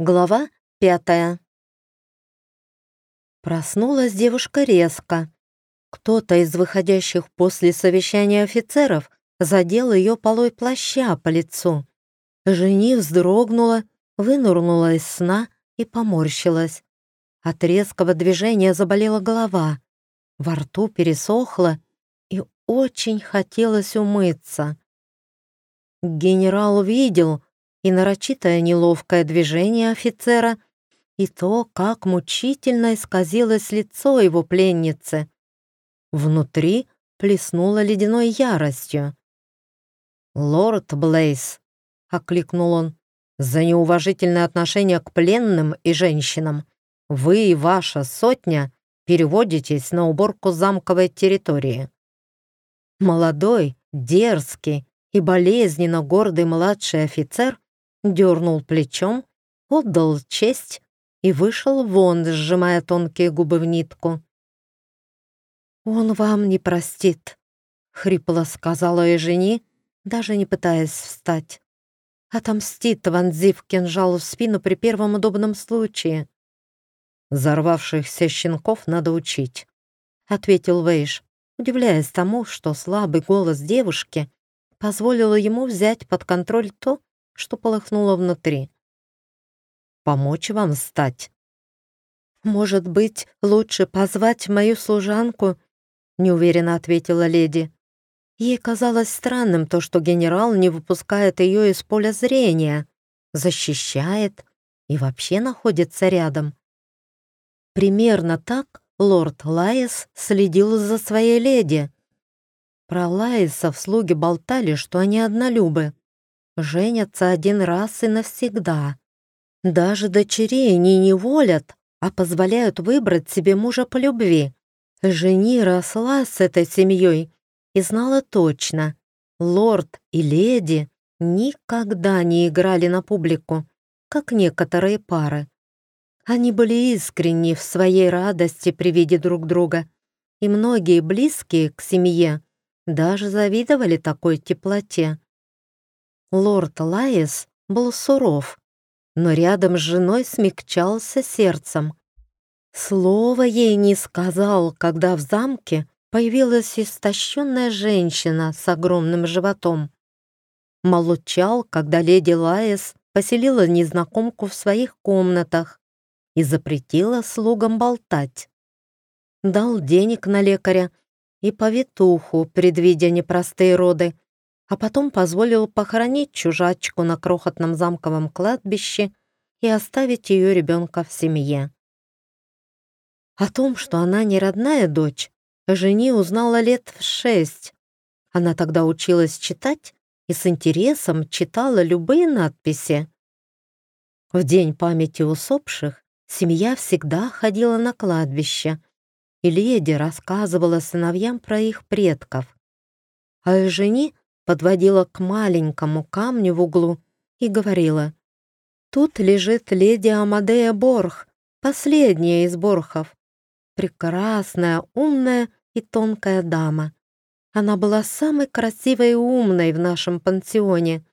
Глава пятая. Проснулась девушка резко. Кто-то из выходящих после совещания офицеров задел ее полой плаща по лицу. Жени вздрогнула, вынурнула из сна и поморщилась. От резкого движения заболела голова. Во рту пересохло и очень хотелось умыться. Генерал видел, и нарочитое неловкое движение офицера, и то, как мучительно исказилось лицо его пленницы. Внутри плеснуло ледяной яростью. «Лорд Блейс», — окликнул он, — «за неуважительное отношение к пленным и женщинам вы и ваша сотня переводитесь на уборку замковой территории». Молодой, дерзкий и болезненно гордый младший офицер дернул плечом, отдал честь и вышел вон, сжимая тонкие губы в нитку. «Он вам не простит», — хрипло сказала и жени, даже не пытаясь встать. «Отомстит, вонзив кинжал в спину при первом удобном случае». «Взорвавшихся щенков надо учить», — ответил Вейш, удивляясь тому, что слабый голос девушки позволил ему взять под контроль то, что полыхнуло внутри. «Помочь вам встать?» «Может быть, лучше позвать мою служанку?» неуверенно ответила леди. Ей казалось странным то, что генерал не выпускает ее из поля зрения, защищает и вообще находится рядом. Примерно так лорд Лайес следил за своей леди. Про Лайесов слуги болтали, что они однолюбы женятся один раз и навсегда. Даже дочерей не неволят, а позволяют выбрать себе мужа по любви. Жени росла с этой семьей и знала точно, лорд и леди никогда не играли на публику, как некоторые пары. Они были искренни в своей радости при виде друг друга, и многие близкие к семье даже завидовали такой теплоте. Лорд Лайес был суров, но рядом с женой смягчался сердцем. Слова ей не сказал, когда в замке появилась истощенная женщина с огромным животом. Молчал, когда леди Лайес поселила незнакомку в своих комнатах и запретила слугам болтать. Дал денег на лекаря и повитуху, предвидя непростые роды, а потом позволил похоронить чужачку на крохотном замковом кладбище и оставить ее ребенка в семье. О том, что она не родная дочь, жени узнала лет в шесть. Она тогда училась читать и с интересом читала любые надписи. В день памяти усопших семья всегда ходила на кладбище, и леди рассказывала сыновьям про их предков. А жени подводила к маленькому камню в углу и говорила, «Тут лежит леди Амадея Борх, последняя из Борхов. Прекрасная, умная и тонкая дама. Она была самой красивой и умной в нашем пансионе.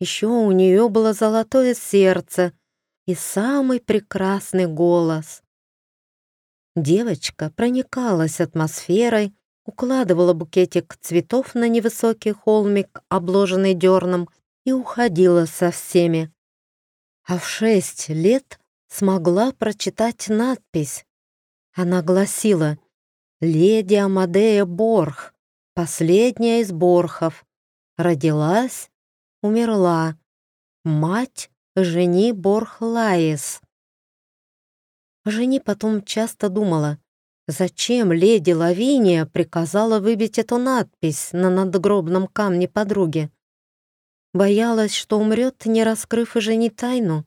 Еще у нее было золотое сердце и самый прекрасный голос». Девочка проникалась атмосферой, укладывала букетик цветов на невысокий холмик, обложенный дерном, и уходила со всеми. А в шесть лет смогла прочитать надпись. Она гласила «Леди Амадея Борх, последняя из Борхов, родилась, умерла, мать жени Борх Лаис». Жени потом часто думала, Зачем леди Лавиния приказала выбить эту надпись на надгробном камне подруги? Боялась, что умрет, не раскрыв и жени тайну?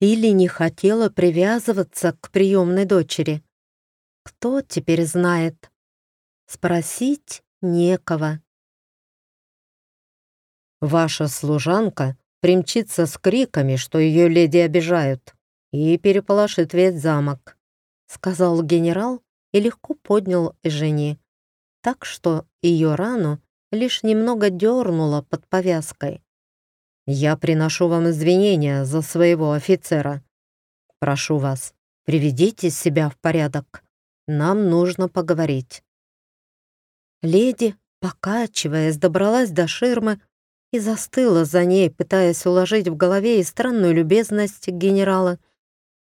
Или не хотела привязываться к приемной дочери? Кто теперь знает? Спросить некого. Ваша служанка примчится с криками, что ее леди обижают, и переполошит весь замок. — сказал генерал и легко поднял Жени, так что ее рану лишь немного дернуло под повязкой. Я приношу вам извинения за своего офицера. Прошу вас, приведите себя в порядок. Нам нужно поговорить». Леди, покачиваясь, добралась до ширмы и застыла за ней, пытаясь уложить в голове и странную любезность генерала,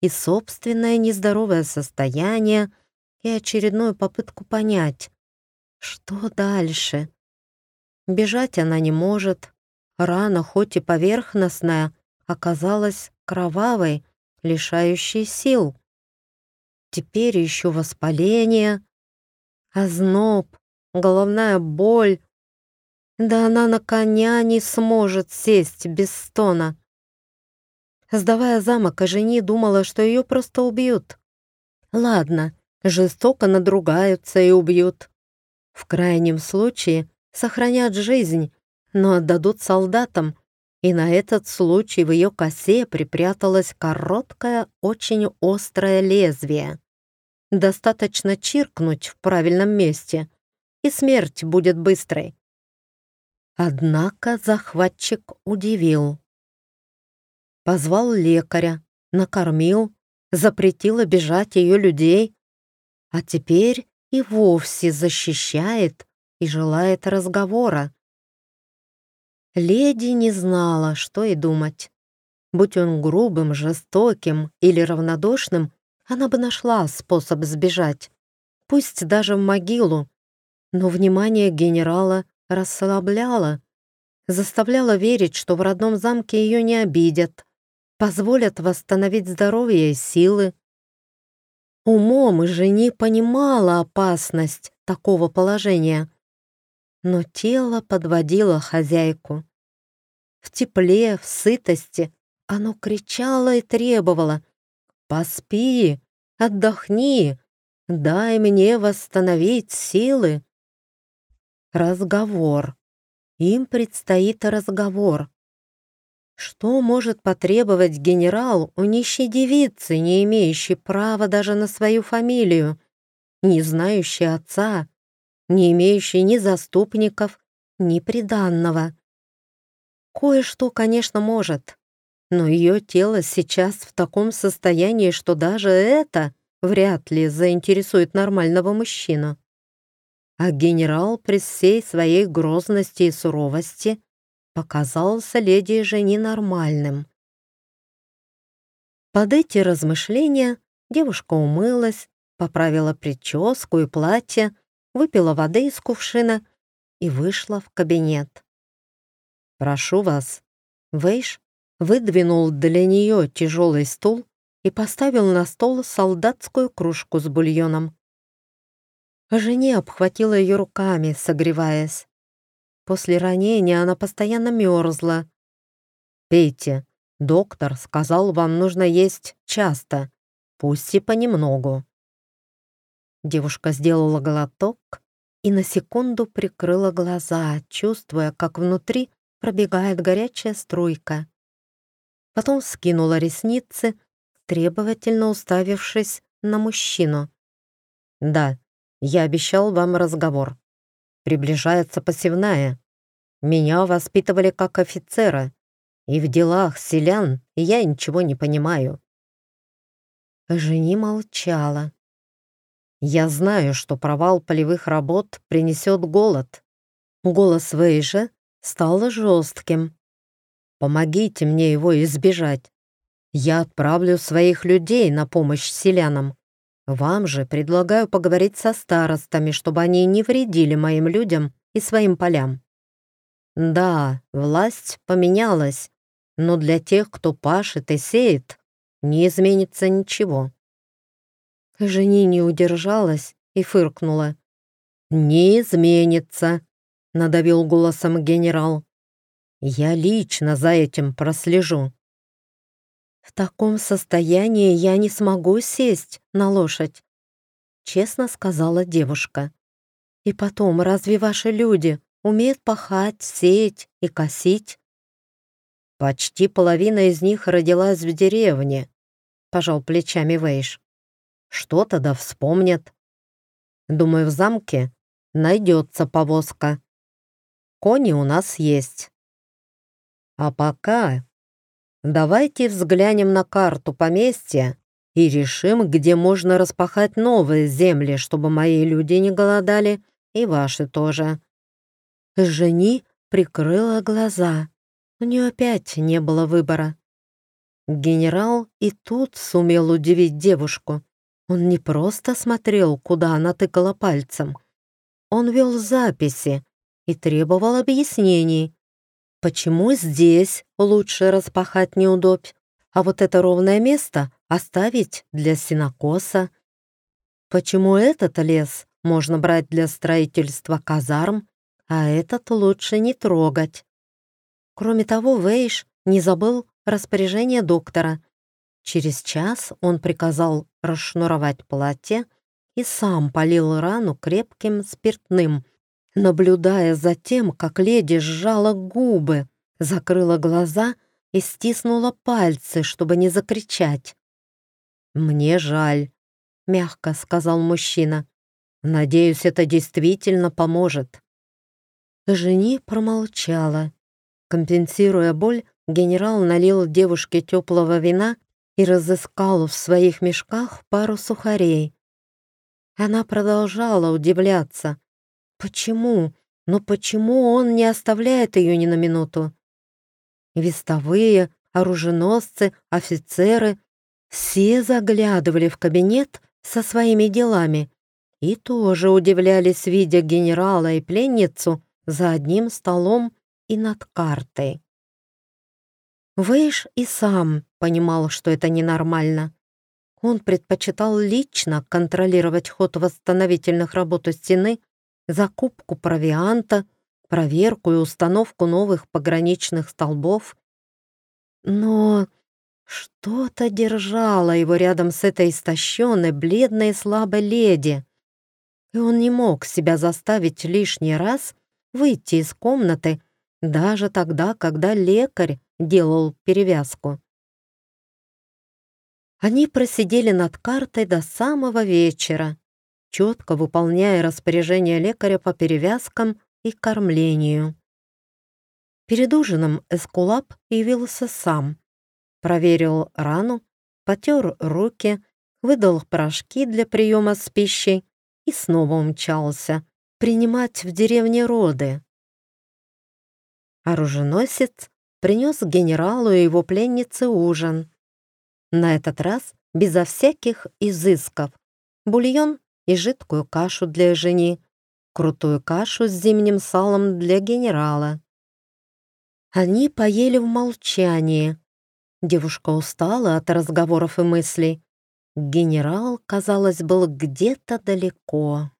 и собственное нездоровое состояние, и очередную попытку понять, что дальше. Бежать она не может. Рана, хоть и поверхностная, оказалась кровавой, лишающей сил. Теперь еще воспаление, озноб, головная боль. Да она на коня не сможет сесть без стона. Сдавая замок, жени думала, что ее просто убьют. Ладно, жестоко надругаются и убьют. В крайнем случае сохранят жизнь, но отдадут солдатам, и на этот случай в ее косе припряталось короткое, очень острое лезвие. Достаточно чиркнуть в правильном месте, и смерть будет быстрой. Однако захватчик удивил. Позвал лекаря, накормил, запретил обижать ее людей, а теперь и вовсе защищает и желает разговора. Леди не знала, что и думать. Будь он грубым, жестоким или равнодушным, она бы нашла способ сбежать, пусть даже в могилу. Но внимание генерала расслабляло, заставляло верить, что в родном замке ее не обидят, позволят восстановить здоровье и силы. Умом и жени понимала опасность такого положения, но тело подводило хозяйку. В тепле, в сытости оно кричало и требовало «Поспи, отдохни, дай мне восстановить силы». Разговор. Им предстоит разговор. Что может потребовать генерал у нищей девицы, не имеющей права даже на свою фамилию, не знающей отца, не имеющей ни заступников, ни приданного? Кое-что, конечно, может, но ее тело сейчас в таком состоянии, что даже это вряд ли заинтересует нормального мужчину. А генерал при всей своей грозности и суровости показался леди же ненормальным. Под эти размышления девушка умылась, поправила прическу и платье, выпила воды из кувшина и вышла в кабинет. «Прошу вас». Вейш выдвинул для нее тяжелый стул и поставил на стол солдатскую кружку с бульоном. Жене обхватила ее руками, согреваясь. После ранения она постоянно мерзла. «Пейте. Доктор сказал, вам нужно есть часто, пусть и понемногу». Девушка сделала глоток и на секунду прикрыла глаза, чувствуя, как внутри пробегает горячая струйка. Потом скинула ресницы, требовательно уставившись на мужчину. «Да, я обещал вам разговор. Приближается посевная. Меня воспитывали как офицера, и в делах селян я ничего не понимаю». Жени молчала. «Я знаю, что провал полевых работ принесет голод». Голос Вейжа стал жестким. «Помогите мне его избежать. Я отправлю своих людей на помощь селянам. Вам же предлагаю поговорить со старостами, чтобы они не вредили моим людям и своим полям. Да, власть поменялась, но для тех, кто пашет и сеет, не изменится ничего. Жени не удержалась и фыркнула. «Не изменится», — надавил голосом генерал. «Я лично за этим прослежу». «В таком состоянии я не смогу сесть на лошадь», — честно сказала девушка. «И потом, разве ваши люди умеют пахать, сеять и косить?» «Почти половина из них родилась в деревне», — пожал плечами Вейш. «Что тогда вспомнят?» «Думаю, в замке найдется повозка. Кони у нас есть». А пока давайте взглянем на карту поместья и решим, где можно распахать новые земли, чтобы мои люди не голодали, и ваши тоже». Жени прикрыла глаза. У нее опять не было выбора. Генерал и тут сумел удивить девушку. Он не просто смотрел, куда она тыкала пальцем. Он вел записи и требовал объяснений. Почему здесь лучше распахать неудобь, а вот это ровное место оставить для синокоса? Почему этот лес можно брать для строительства казарм, а этот лучше не трогать? Кроме того, Вейш не забыл распоряжение доктора. Через час он приказал расшнуровать платье и сам полил рану крепким спиртным, наблюдая за тем, как леди сжала губы, закрыла глаза и стиснула пальцы, чтобы не закричать. «Мне жаль», — мягко сказал мужчина. «Надеюсь, это действительно поможет». Жени промолчала. Компенсируя боль, генерал налил девушке теплого вина и разыскал в своих мешках пару сухарей. Она продолжала удивляться. Почему? Но почему он не оставляет ее ни на минуту? Вестовые, оруженосцы, офицеры все заглядывали в кабинет со своими делами и тоже удивлялись, видя генерала и пленницу за одним столом и над картой. Вейш и сам понимал, что это ненормально. Он предпочитал лично контролировать ход восстановительных работ у стены, закупку провианта, проверку и установку новых пограничных столбов. Но что-то держало его рядом с этой истощенной, бледной и слабой леди, и он не мог себя заставить лишний раз выйти из комнаты даже тогда, когда лекарь делал перевязку. Они просидели над картой до самого вечера, четко выполняя распоряжение лекаря по перевязкам и кормлению. Перед ужином Эскулап явился сам, проверил рану, потер руки, выдал порошки для приема с пищей и снова умчался принимать в деревне роды. Оруженосец принес генералу и его пленнице ужин. На этот раз безо всяких изысков. Бульон и жидкую кашу для жени, крутую кашу с зимним салом для генерала. Они поели в молчании. Девушка устала от разговоров и мыслей. Генерал, казалось, был где-то далеко.